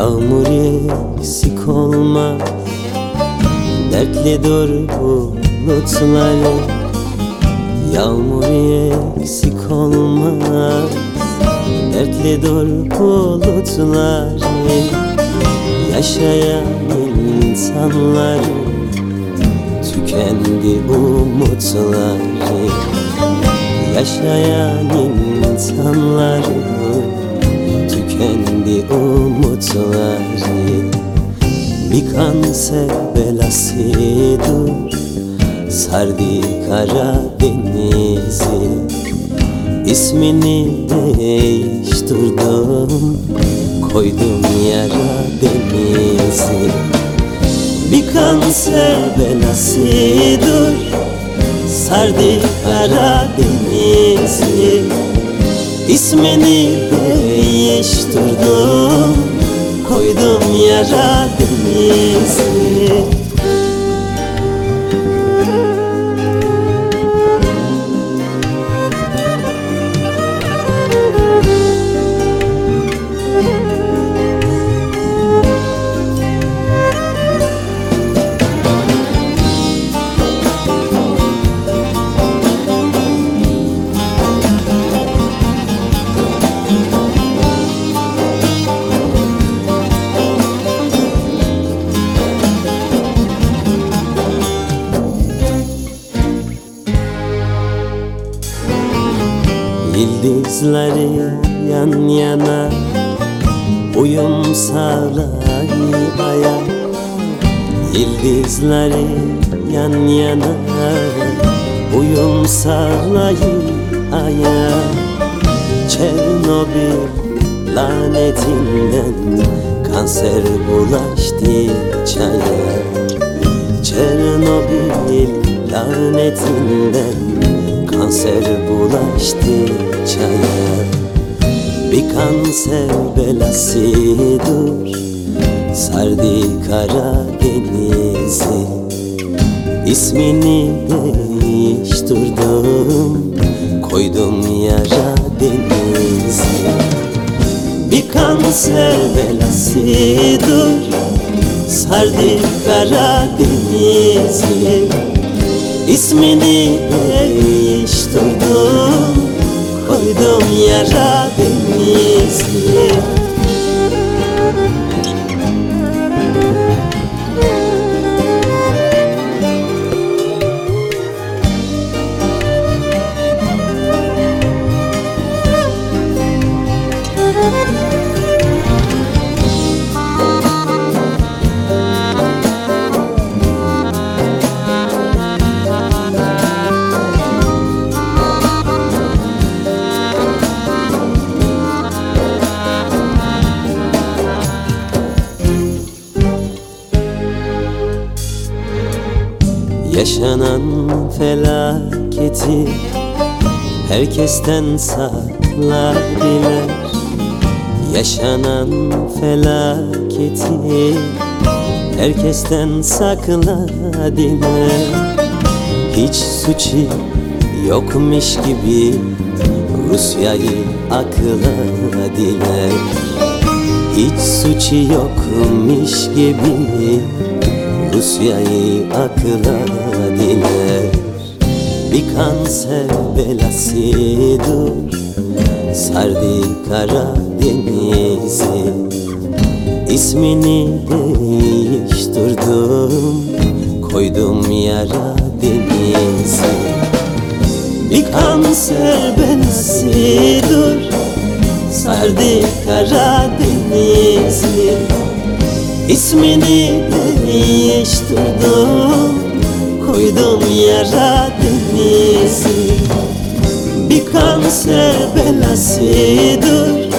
Yağmur eksik olma. Dertli dur bulutları Yağmur eksik olmaz Dertli dur bulutları Yaşayan insanlar. Tükendi umutları Yaşayan insanlar Tükendi umutları Bir kanser belasıdır Sardı Karadeniz'i İsmini değiştirdim. Koydum yara denizi. Bir kanser belasıdır Sardı Karadeniz'i İsmini değiştirdim. Koydum yara denizi Yıldızları yan yana Uyum saraya Yıldızları yan yana Uyum sarayı aya Çernobil lanetinden Kanser bulaştı çaya Çernobil lanetinden Kanser bulaştı çaya. Bir kanser belasıdır Sardı Karadeniz'i İsmini değiştirdim. Koydum yara denizi. Bir kanser belasıdır Sardı Karadeniz'i İsmini değiştirdim. Koydum yara denizi Yaşanan felaketi herkesten sakladiler Yaşanan felaketi herkesten sakladiler Hiç suçu yokmuş gibi Rusya'yı akladiler Hiç suçu yokmuş gibi Rusya'yı akladiler Bir kanser belasıdır Sardı Karadeniz'i İsmini değiştirdim. Koydum yara denizi. Bir kanser belasıdır Sardı Karadeniz'i İsmini değiştirdim. Koydum yara denizi Bir kanser belasıdır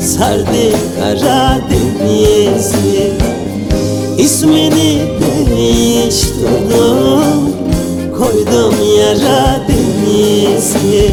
Sardı kara denizi İsmini değiştirdim. Koydum yara denizi